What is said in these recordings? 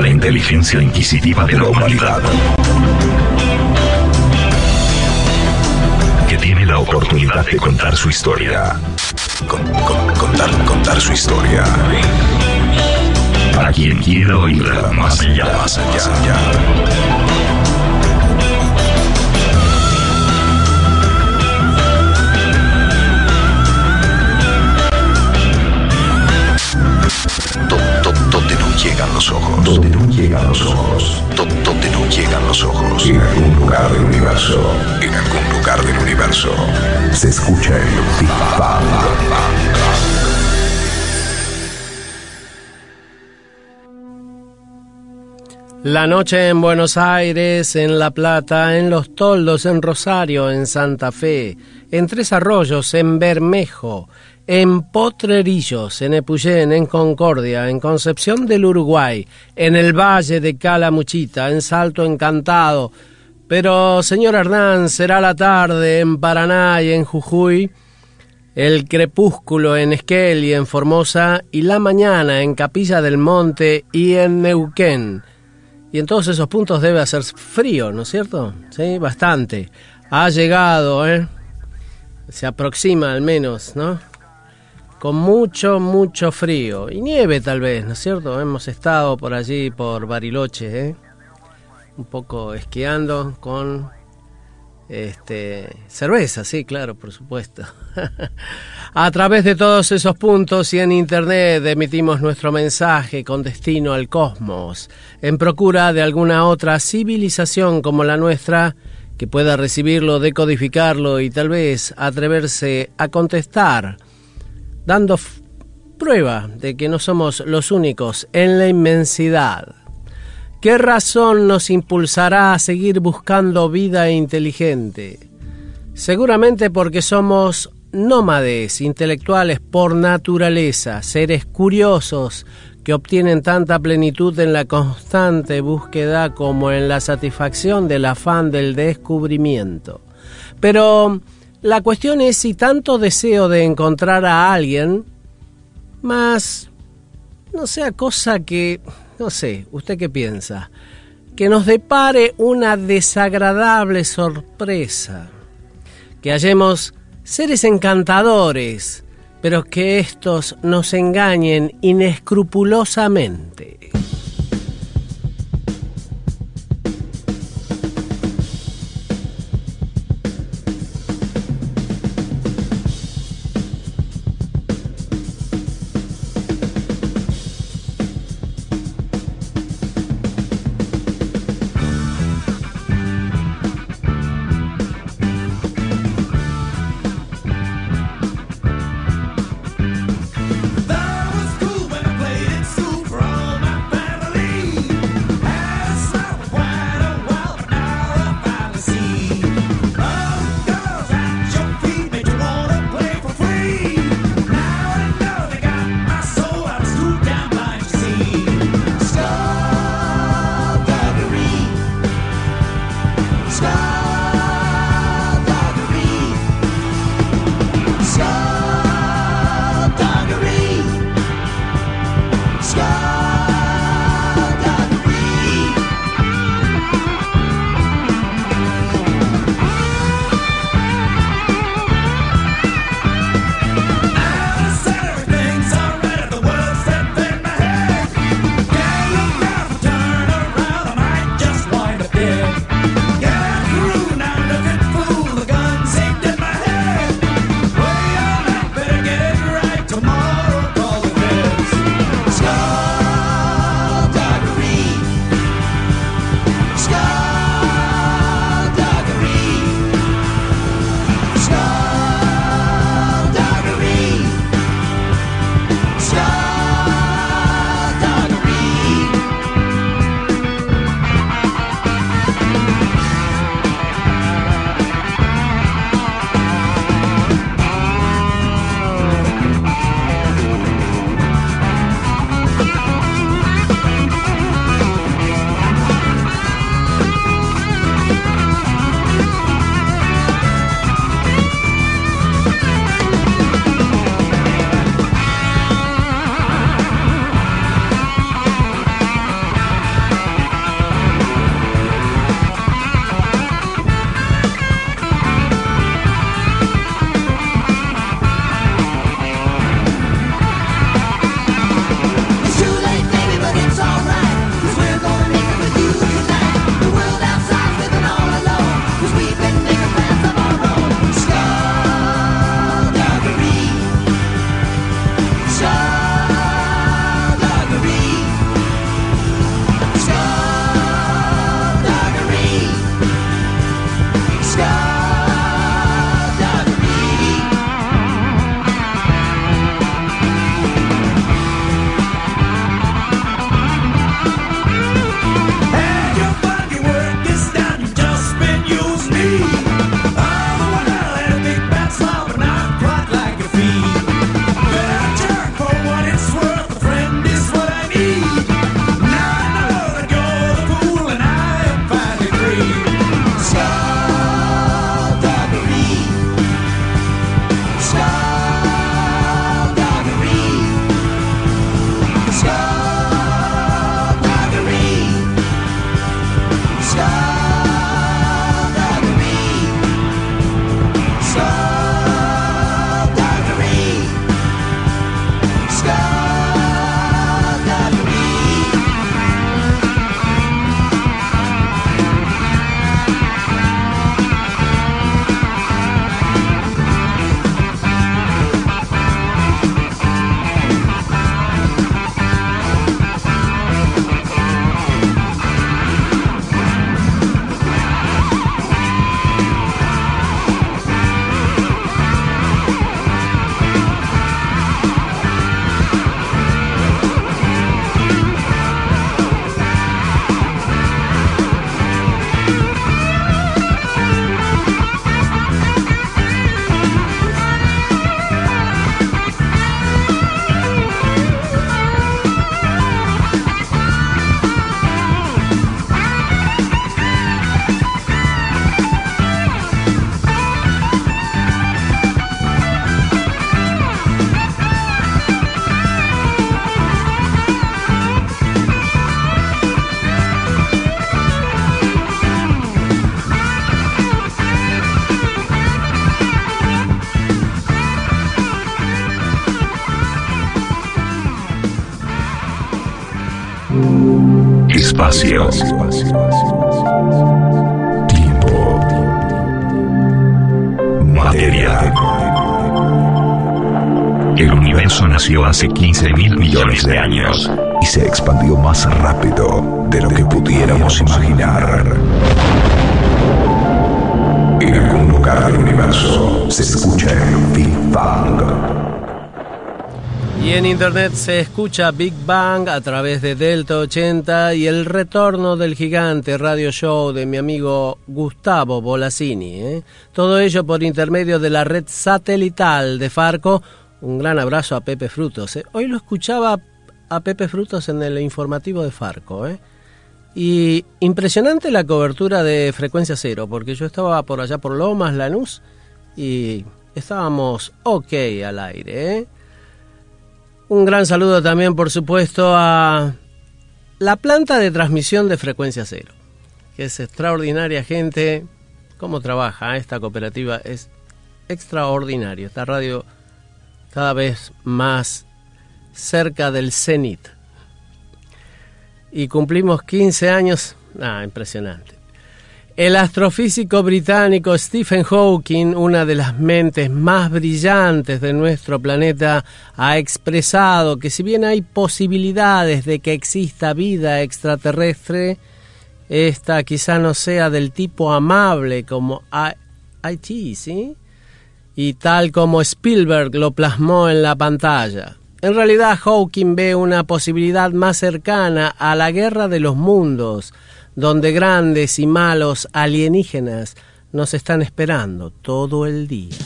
la inteligencia inquisitiva de la humanidad. Que tiene la oportunidad de contar su historia. contar, su historia. Para quien quiera oírla más allá, más allá. Más allá. No llegan los ojos. Donde no llegan los ojos. Donde no llegan los ojos. En algún lugar del universo. En algún lugar del universo. Se escucha el Big La noche en Buenos Aires, en La Plata, en Los Toldos, en Rosario, en Santa Fe, en Tres Arroyos, en Bermejo, en Potrerillos, en Epuyén, en Concordia, en Concepción del Uruguay, en el Valle de Calamuchita, en Salto Encantado. Pero, señor Hernán, será la tarde en Paraná y en Jujuy, el crepúsculo en Esquel y en Formosa, y la mañana en Capilla del Monte y en Neuquén. Y en todos esos puntos debe hacer frío, ¿no es cierto? Sí, bastante. Ha llegado, ¿eh? Se aproxima al menos, ¿no? Con mucho, mucho frío y nieve tal vez, ¿no es cierto? Hemos estado por allí, por Bariloche, ¿eh? un poco esquiando con este, cerveza, sí, claro, por supuesto. a través de todos esos puntos y en Internet emitimos nuestro mensaje con destino al cosmos, en procura de alguna otra civilización como la nuestra que pueda recibirlo, decodificarlo y tal vez atreverse a contestar dando prueba de que no somos los únicos en la inmensidad. ¿Qué razón nos impulsará a seguir buscando vida inteligente? Seguramente porque somos nómades intelectuales por naturaleza, seres curiosos que obtienen tanta plenitud en la constante búsqueda como en la satisfacción del afán del descubrimiento. Pero la cuestión es si tanto deseo de encontrar a alguien, más no sea cosa que, no sé, ¿usted qué piensa? Que nos depare una desagradable sorpresa, que hallemos seres encantadores, pero que estos nos engañen inescrupulosamente. Nació hace 15 mil millones de años y se expandió más rápido de lo que pudiéramos imaginar. En algún lugar del universo se escucha el Big Bang. Y en internet se escucha Big Bang a través de Delta 80 y el retorno del gigante radio show de mi amigo Gustavo Bolasini. ¿eh? Todo ello por intermedio de la red satelital de Farco. Un gran abrazo a Pepe Frutos. ¿eh? Hoy lo escuchaba a Pepe Frutos en el informativo de Farco. ¿eh? Y impresionante la cobertura de frecuencia cero, porque yo estaba por allá por Lomas, Lanús, y estábamos ok al aire. ¿eh? Un gran saludo también, por supuesto, a la planta de transmisión de frecuencia cero, que es extraordinaria gente. Cómo trabaja esta cooperativa es extraordinario. Esta radio cada vez más cerca del cenit. Y cumplimos 15 años. Ah, impresionante. El astrofísico británico Stephen Hawking, una de las mentes más brillantes de nuestro planeta, ha expresado que si bien hay posibilidades de que exista vida extraterrestre, esta quizá no sea del tipo amable como IT, ¿sí? Y tal como Spielberg lo plasmó en la pantalla. En realidad Hawking ve una posibilidad más cercana a la guerra de los mundos, donde grandes y malos alienígenas nos están esperando todo el día.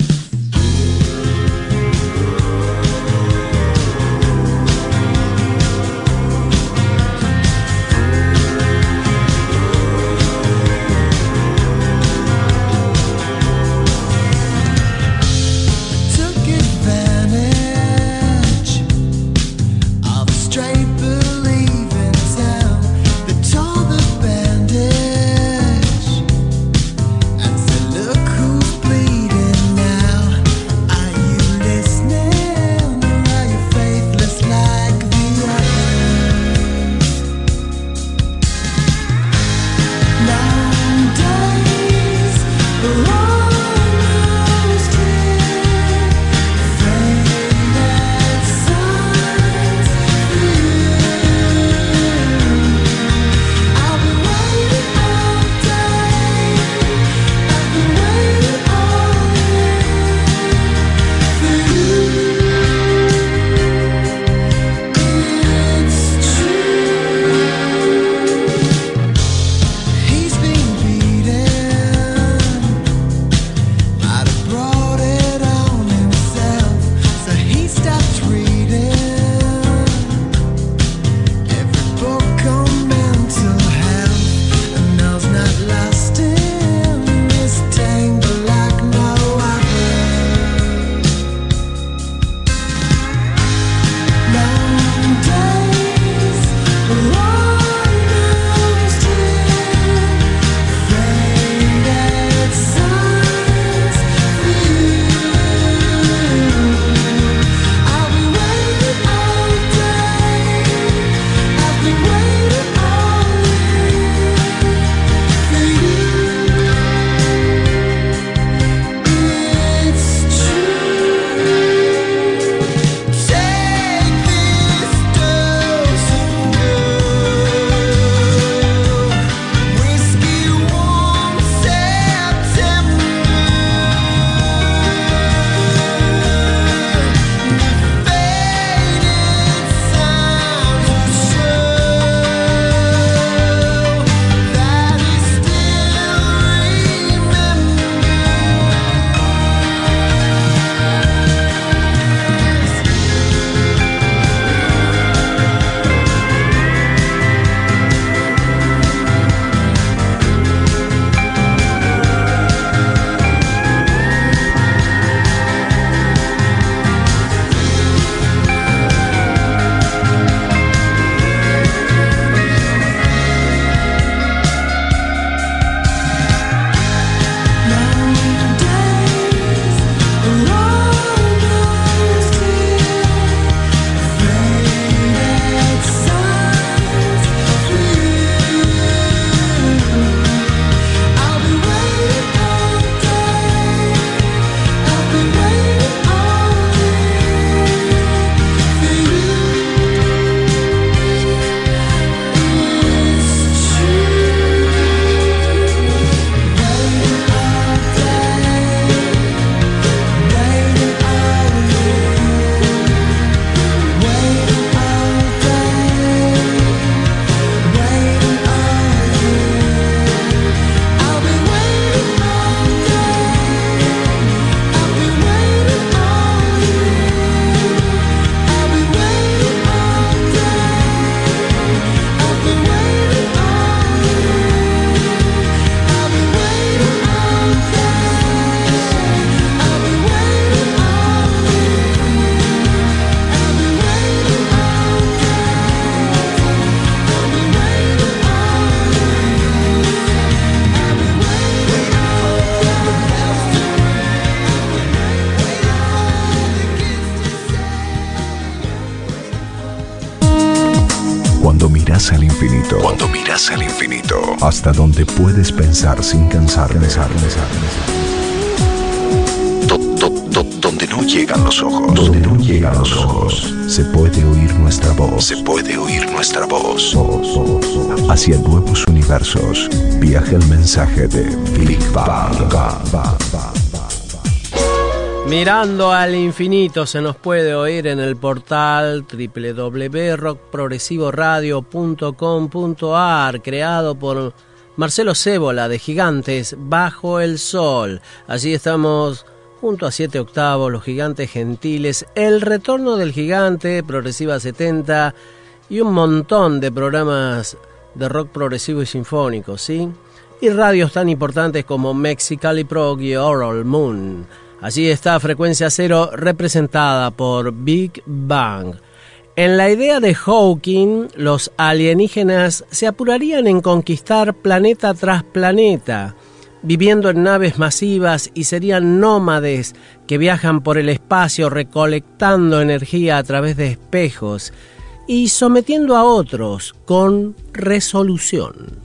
Hasta donde puedes pensar sin cansar, pensar, pensar. Donde no llegan los ojos. Donde no llegan los ojos. Se puede oír nuestra voz. Se puede oír nuestra voz. Hacia nuevos universos. Viaja el mensaje de Big Bang. Mirando al infinito se nos puede oír en el portal www.rockprogresivoradio.com.ar creado por Marcelo Cébola de Gigantes Bajo el Sol. Allí estamos junto a 7 octavos, los gigantes gentiles, el retorno del gigante, Progresiva 70 y un montón de programas de rock progresivo y sinfónico, ¿sí? Y radios tan importantes como Mexicali Prog y Oral Moon. Allí está Frecuencia Cero representada por Big Bang. En la idea de Hawking, los alienígenas se apurarían en conquistar planeta tras planeta, viviendo en naves masivas y serían nómades que viajan por el espacio recolectando energía a través de espejos y sometiendo a otros con resolución.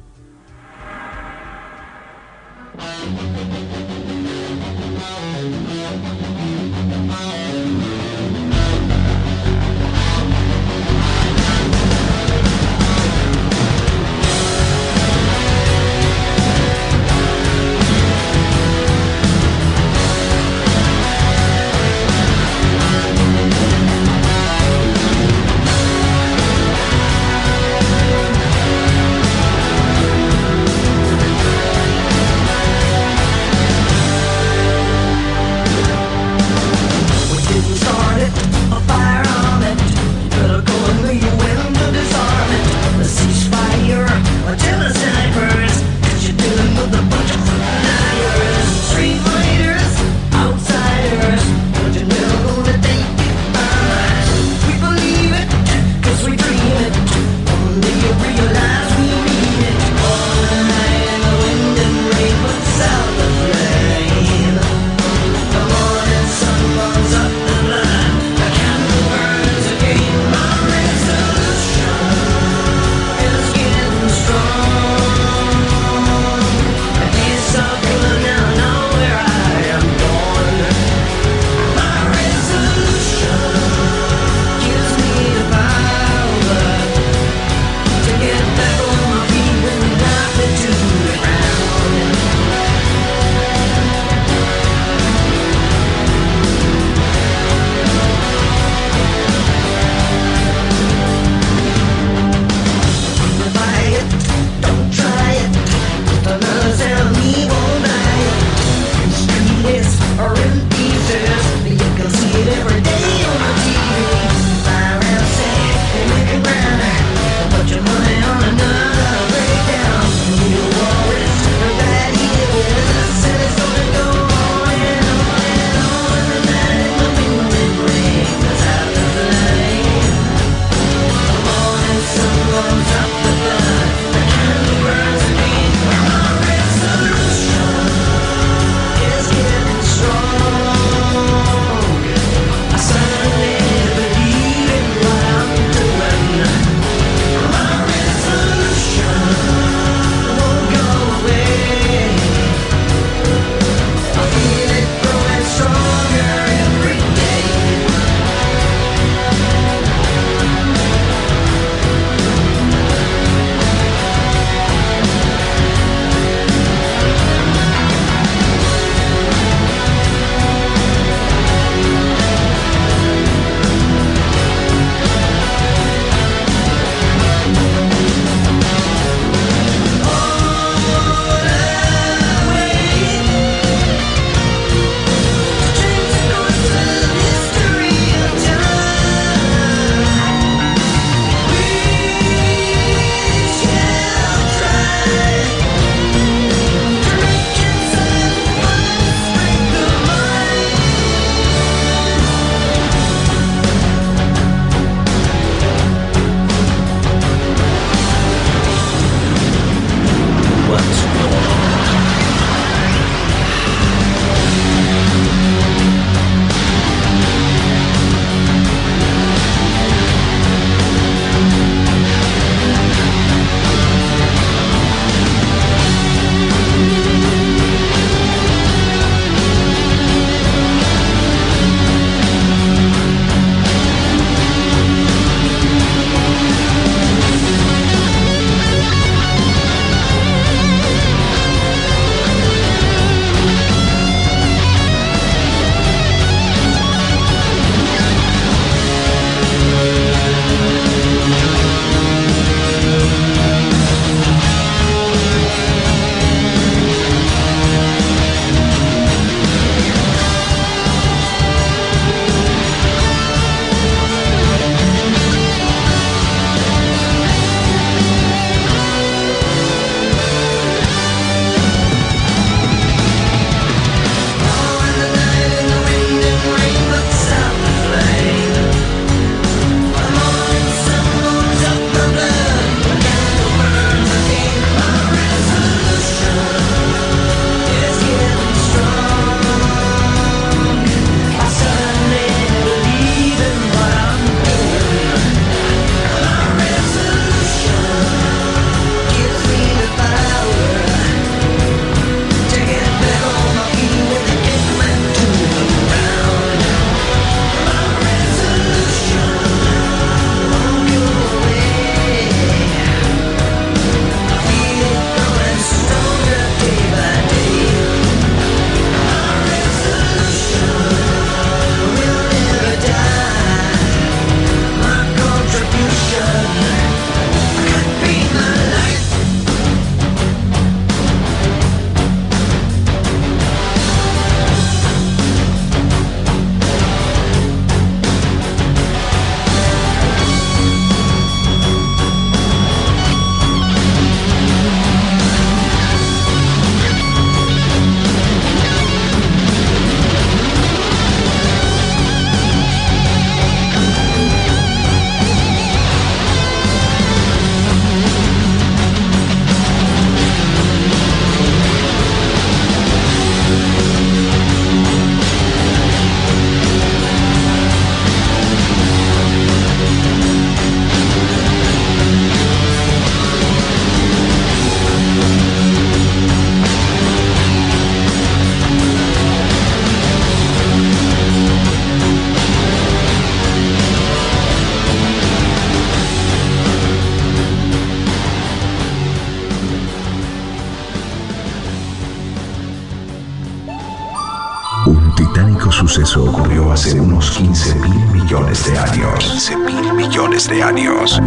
Suceso ocurrió hace unos 15 mil millones de años. 15 mil millones de años.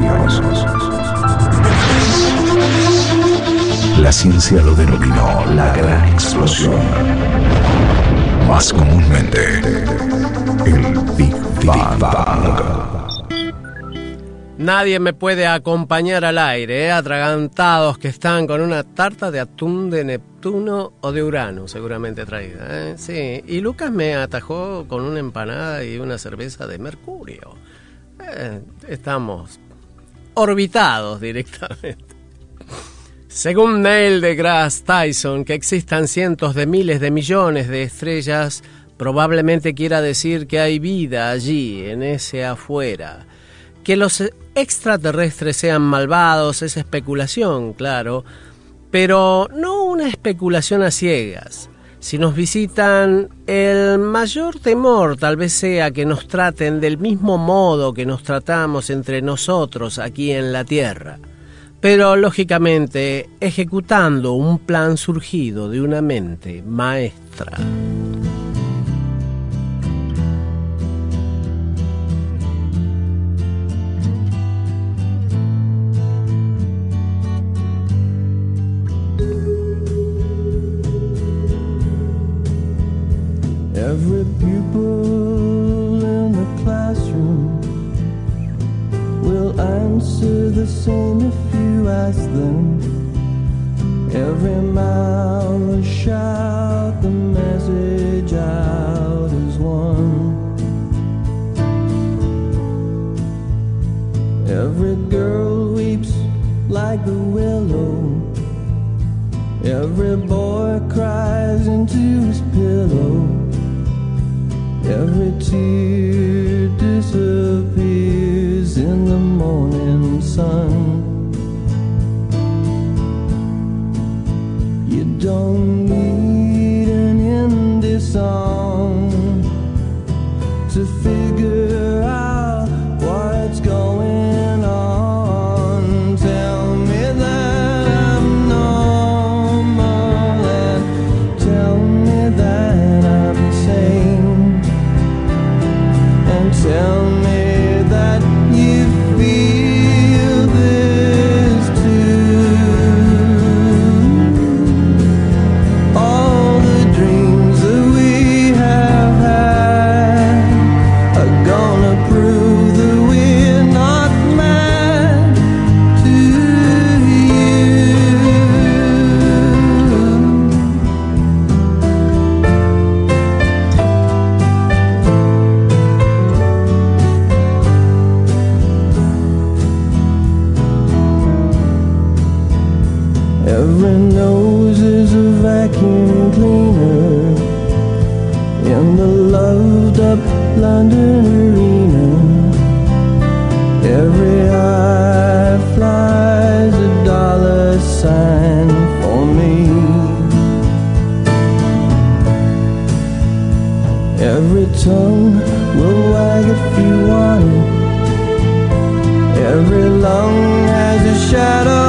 La ciencia lo denominó la gran explosión. Más comúnmente, el Big Bang. Nadie me puede acompañar al aire, ¿eh? atragantados que están con una tarta de atún de O de Urano, seguramente traída. ¿eh? Sí, y Lucas me atajó con una empanada y una cerveza de Mercurio. Eh, estamos orbitados directamente. Según Neil deGrasse Tyson, que existan cientos de miles de millones de estrellas, probablemente quiera decir que hay vida allí, en ese afuera. Que los extraterrestres sean malvados es especulación, claro, pero no una especulación a ciegas. Si nos visitan, el mayor temor tal vez sea que nos traten del mismo modo que nos tratamos entre nosotros aquí en la Tierra, pero lógicamente ejecutando un plan surgido de una mente maestra. Every pupil in the classroom will answer the same if you ask them. Every mouth will shout the message out as one. Every girl weeps like the willow. Every boy cries into his pillow. Every tear disappears in the morning sun. London arena. Every eye flies a dollar sign for me. Every tongue will wag if you want it. Every lung has a shadow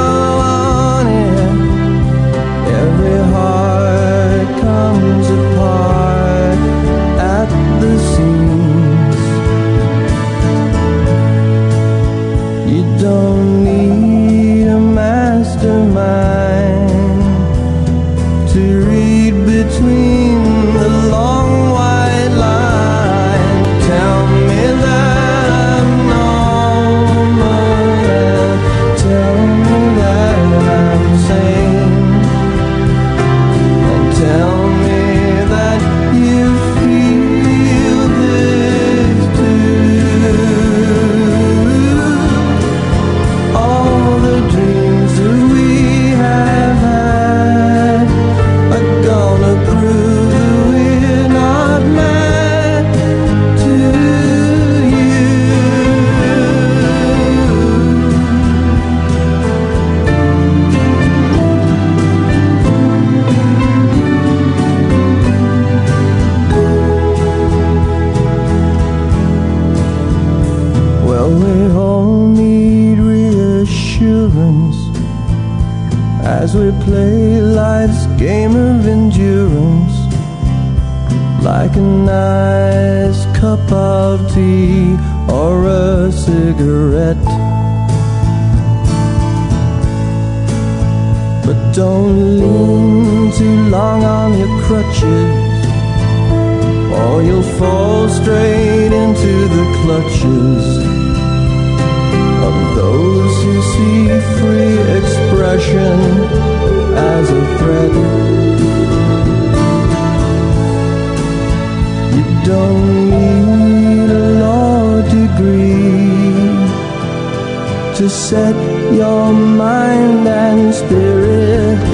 we play life's game of endurance. like a nice cup of tea or a cigarette. But don't lean too long on your crutches, or you'll fall straight into the clutches of those who see free expression as a threat. You don't need a law degree to set your mind and spirit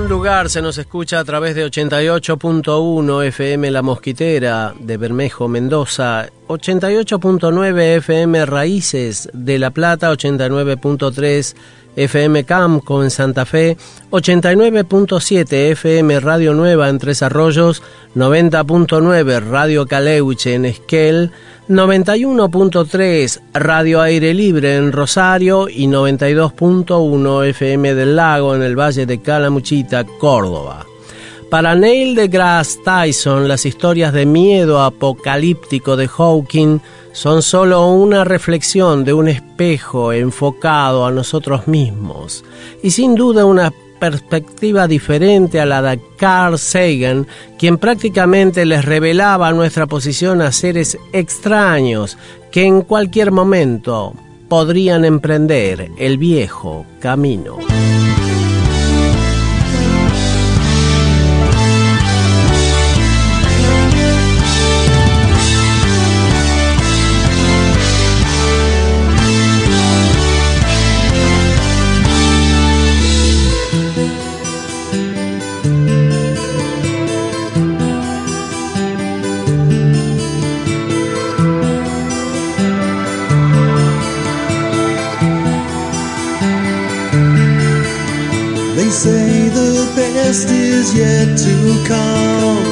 lugar se nos escucha a través de 88.1 FM La Mosquitera de Bermejo, Mendoza, 88.9 FM Raíces de La Plata, 89.3 FM Camco en Santa Fe, 89.7 FM Radio Nueva en Tres Arroyos, 90.9 Radio Caleuche en Esquel, 91.3 Radio Aire Libre en Rosario y 92.1 FM del Lago en el Valle de Calamuchita, Córdoba. Para Neil deGrasse Tyson, las historias de miedo apocalíptico de Hawking son solo una reflexión de un espejo enfocado a nosotros mismos y sin duda una perspectiva diferente a la de Carl Sagan, quien prácticamente les revelaba nuestra posición a seres extraños que en cualquier momento podrían emprender el viejo camino. Yet to come.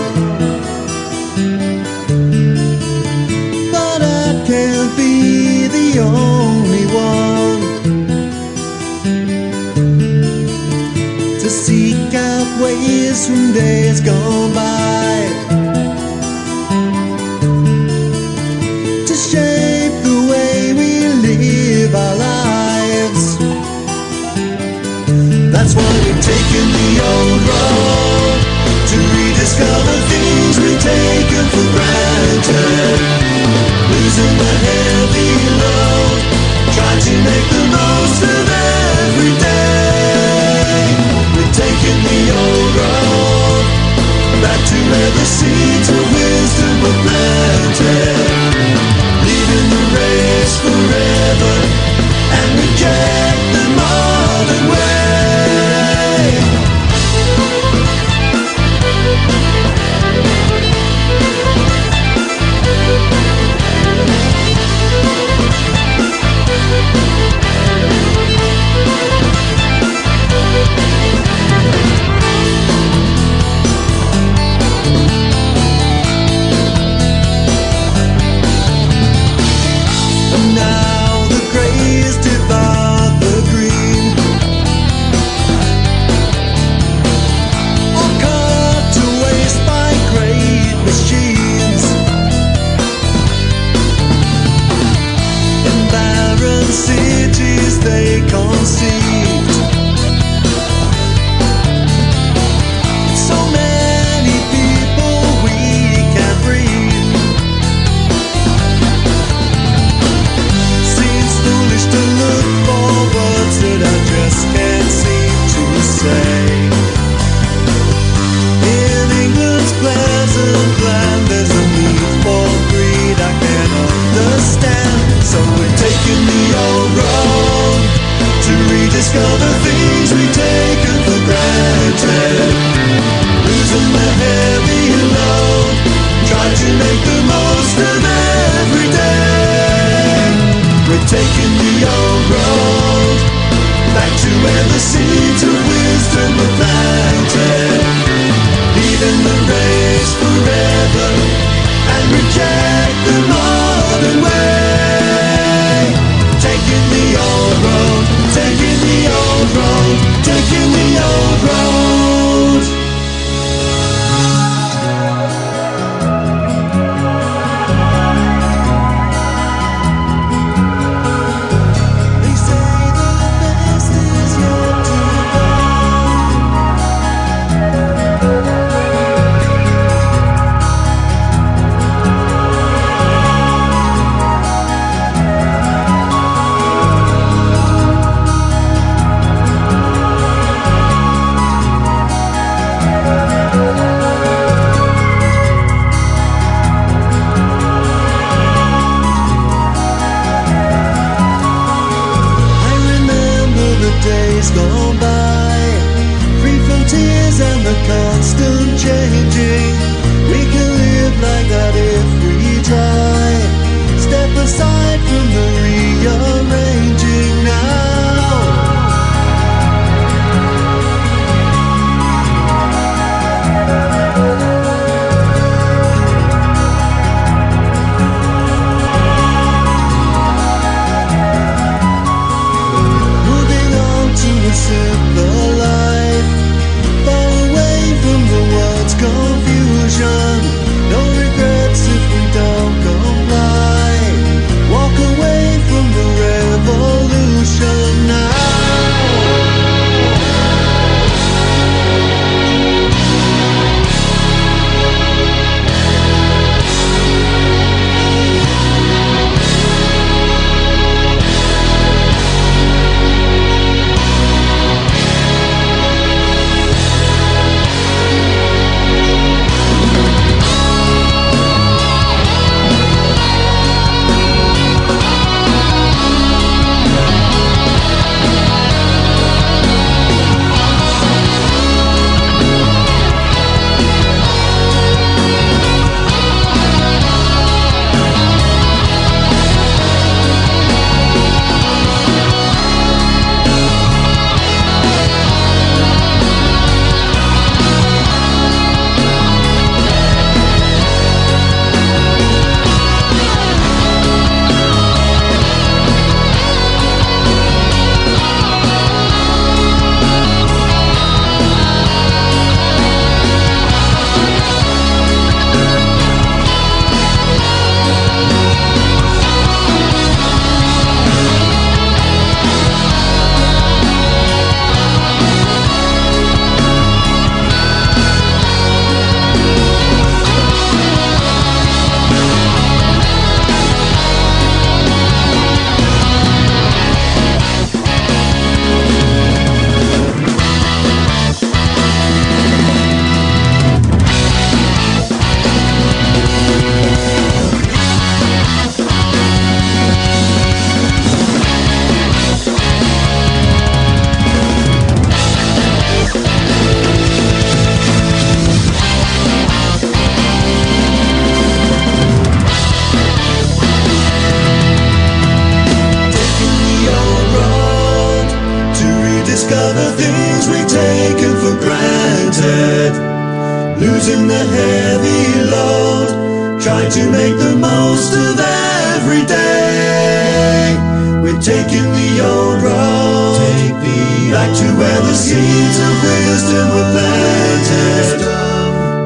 Where the seeds of wisdom were planted.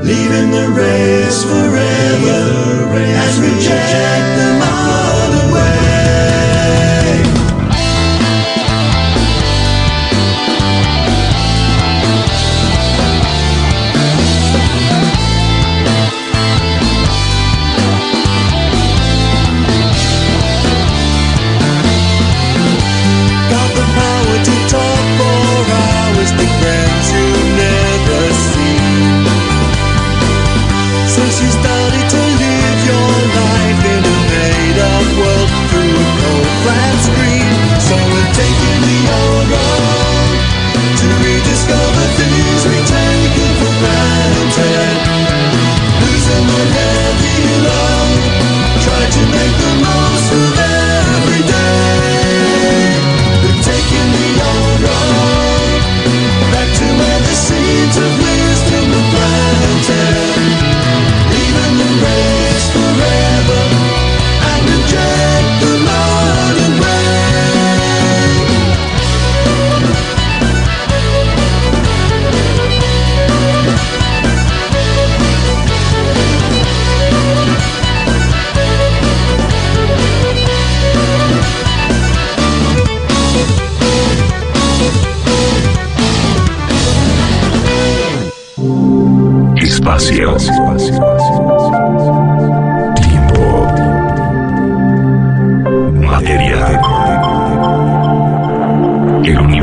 Leaving the race forever and reject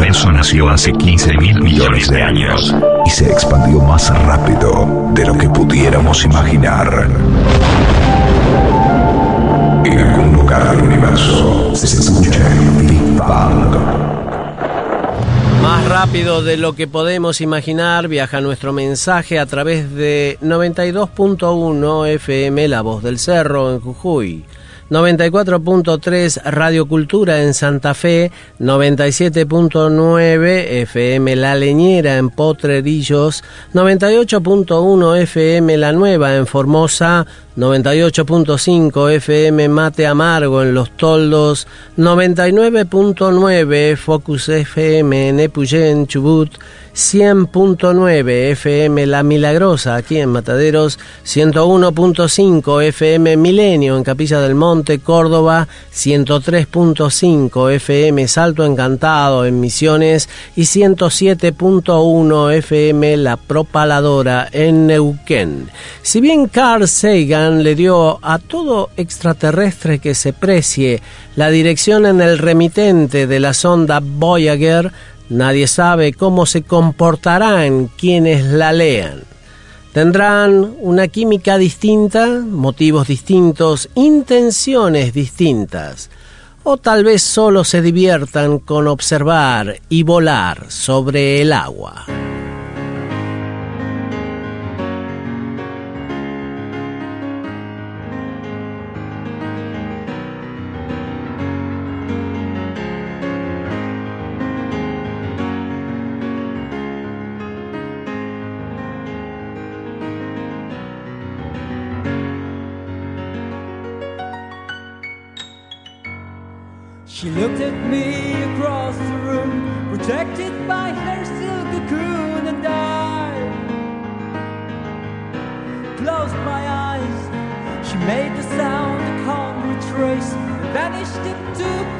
universo nació hace 15 mil millones de años y se expandió más rápido de lo que pudiéramos imaginar. En algún lugar del universo se escucha el Big Bang. Más rápido de lo que podemos imaginar viaja nuestro mensaje a través de 92.1 FM La Voz del Cerro en Jujuy, 94.3 Radio Cultura en Santa Fe, 97.9 FM La Leñera en Potrerillos, 98.1 FM La Nueva en Formosa, 98.5 FM Mate Amargo en Los Toldos, 99.9 Focus FM en Epuyén, Chubut, 100.9 FM La Milagrosa aquí en Mataderos, 101.5 FM Milenio en Capilla del Monte, Córdoba, 103.5 FM Salto Encantado en Misiones y 107.1 FM La Propaladora en Neuquén. Si bien Carl Sagan le dio a todo extraterrestre que se precie la dirección en el remitente de la sonda Voyager, nadie sabe cómo se comportarán quienes la lean. Tendrán una química distinta, motivos distintos, intenciones distintas. O tal vez solo se diviertan con observar y volar sobre el agua. She looked at me across the room, protected by her silk cocoon, and I closed my eyes. She made the sound a calm retrace, vanished into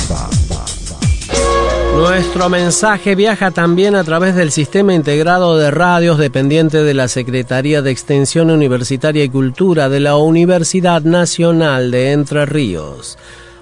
Nuestro mensaje viaja también a través del sistema integrado de radios dependiente de la Secretaría de Extensión Universitaria y Cultura de la Universidad Nacional de Entre Ríos.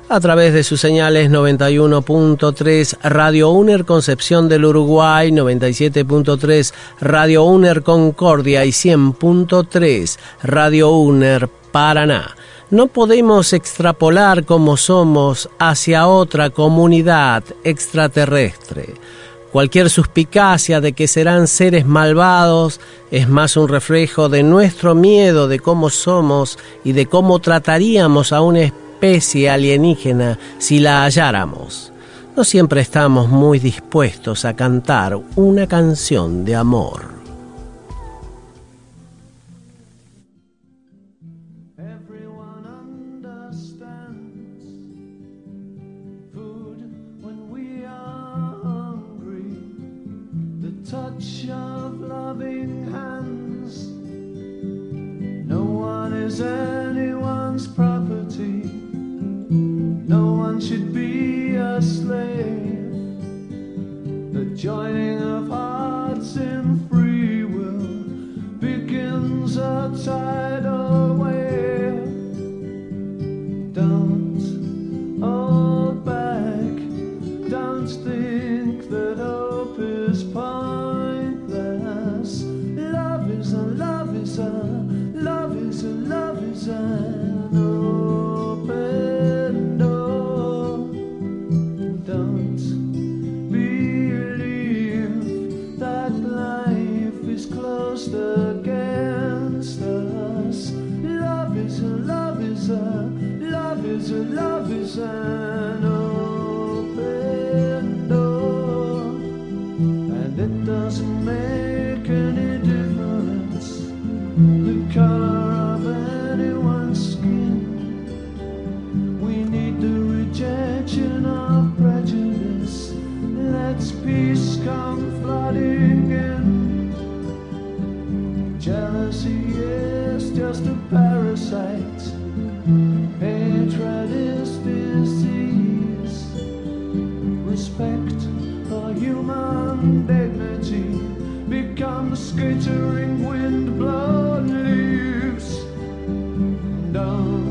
A través de sus señales 91.3 Radio UNER Concepción del Uruguay, 97.3 Radio UNER Concordia y 100.3 Radio UNER Paraná. No podemos extrapolar como somos hacia otra comunidad extraterrestre. Cualquier suspicacia de que serán seres malvados es más un reflejo de nuestro miedo de cómo somos y de cómo trataríamos a una especie alienígena si la halláramos. No siempre estamos muy dispuestos a cantar una canción de amor. Respect for human dignity becomes skittering wind blown leaves. Don't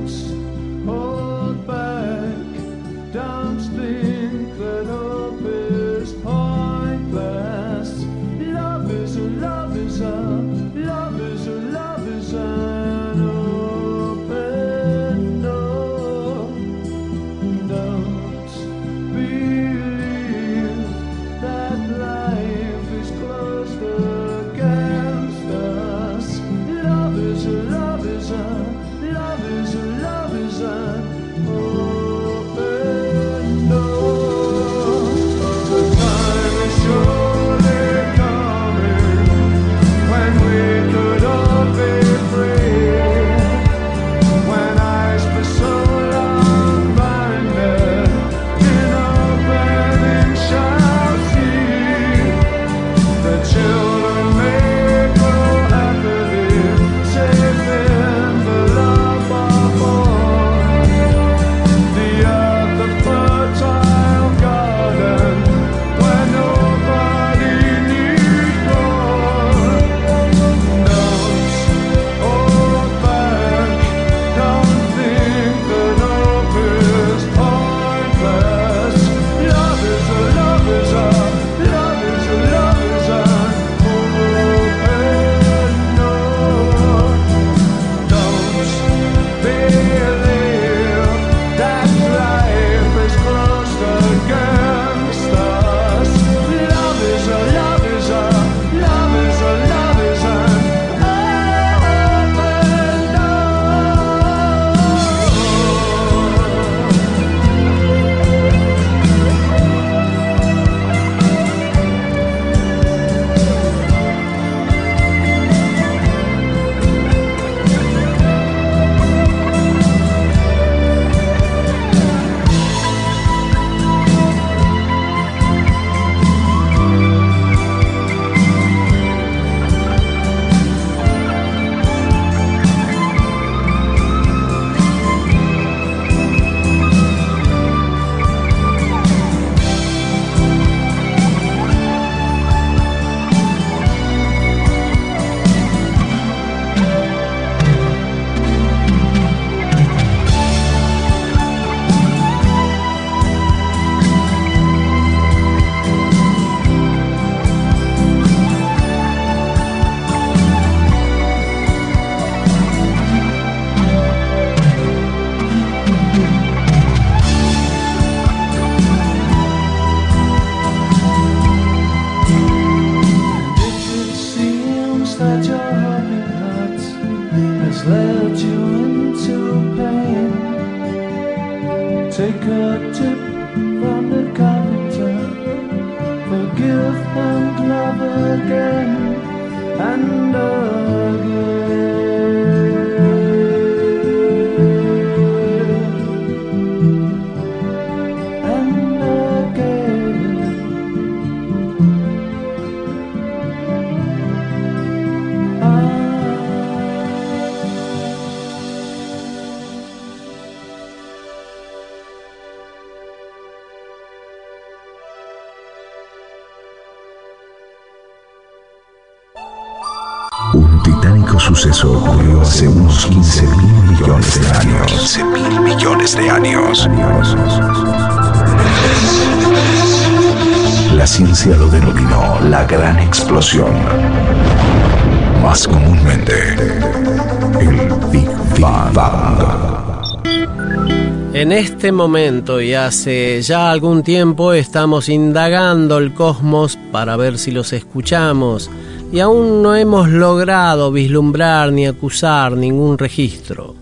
En este momento y hace ya algún tiempo estamos indagando el cosmos para ver si los escuchamos y aún no hemos logrado vislumbrar ni acusar ningún registro.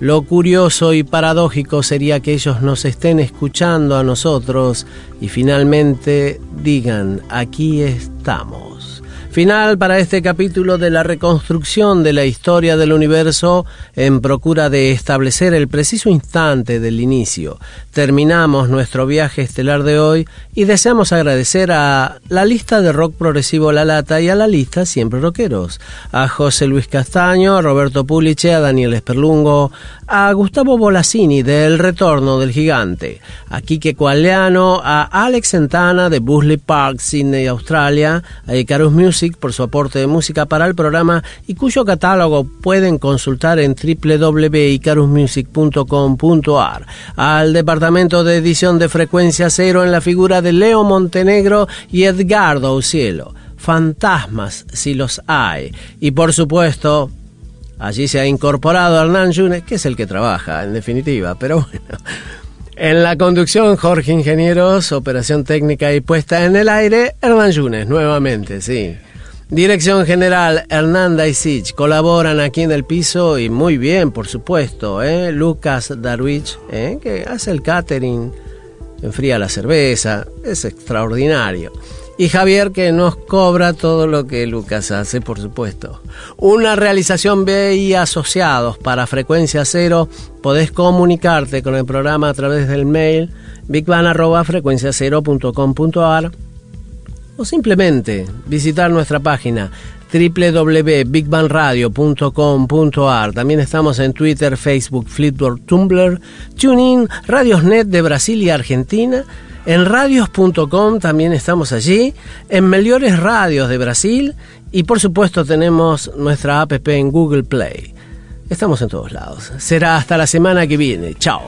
Lo curioso y paradójico sería que ellos nos estén escuchando a nosotros y finalmente digan, aquí estamos. Final para este capítulo de la reconstrucción de la historia del universo en procura de establecer el preciso instante del inicio. Terminamos nuestro viaje estelar de hoy y deseamos agradecer a la lista de rock progresivo La Lata y a la lista Siempre Rockeros, a José Luis Castaño, a Roberto Puliche, a Daniel Esperlungo, a Gustavo Bolasini de El Retorno del Gigante, a Quique Cualeano, a Alex Santana de Busley Park, Sydney, Australia, a Icarus Music por su aporte de música para el programa y cuyo catálogo pueden consultar en www.icarusmusic.com.ar, al departamento de edición de Frecuencia Cero en la figura de Leo Montenegro y Edgardo Ucielo. Fantasmas, si los hay. Y por supuesto, Allí se ha incorporado Hernán Yunes, que es el que trabaja, en definitiva, pero bueno. En la conducción, Jorge Ingenieros, operación técnica y puesta en el aire, Hernán Yunes, nuevamente, sí. Dirección General, Hernanda y Sich colaboran aquí en el piso y muy bien, por supuesto, ¿eh? Lucas Darwich, ¿eh? que hace el catering, enfría la cerveza, es extraordinario. Y Javier que nos cobra todo lo que Lucas hace, por supuesto. Una realización BI asociados para frecuencia cero. Podés comunicarte con el programa a través del mail bigban.frecuenciacero.com.ar o simplemente visitar nuestra página www.bigbanradio.com.ar. También estamos en Twitter, Facebook, Flipboard, Tumblr, TuneIn, Radiosnet de Brasil y Argentina. En radios.com también estamos allí, en Meliores Radios de Brasil y por supuesto tenemos nuestra app en Google Play. Estamos en todos lados. Será hasta la semana que viene. Chao.